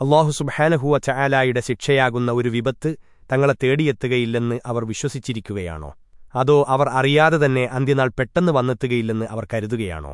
അള്ളാഹുസുബാനഹുവ ചായാലായുടെ ശിക്ഷയാകുന്ന ഒരു വിപത്ത് തങ്ങളെ തേടിയെത്തുകയില്ലെന്ന് അവർ വിശ്വസിച്ചിരിക്കുകയാണോ? അതോ അവർ അറിയാതെ തന്നെ അന്ത്യനാൾ പെട്ടെന്ന് വന്നെത്തുകയില്ലെന്ന് അവർ കരുതുകയാണോ?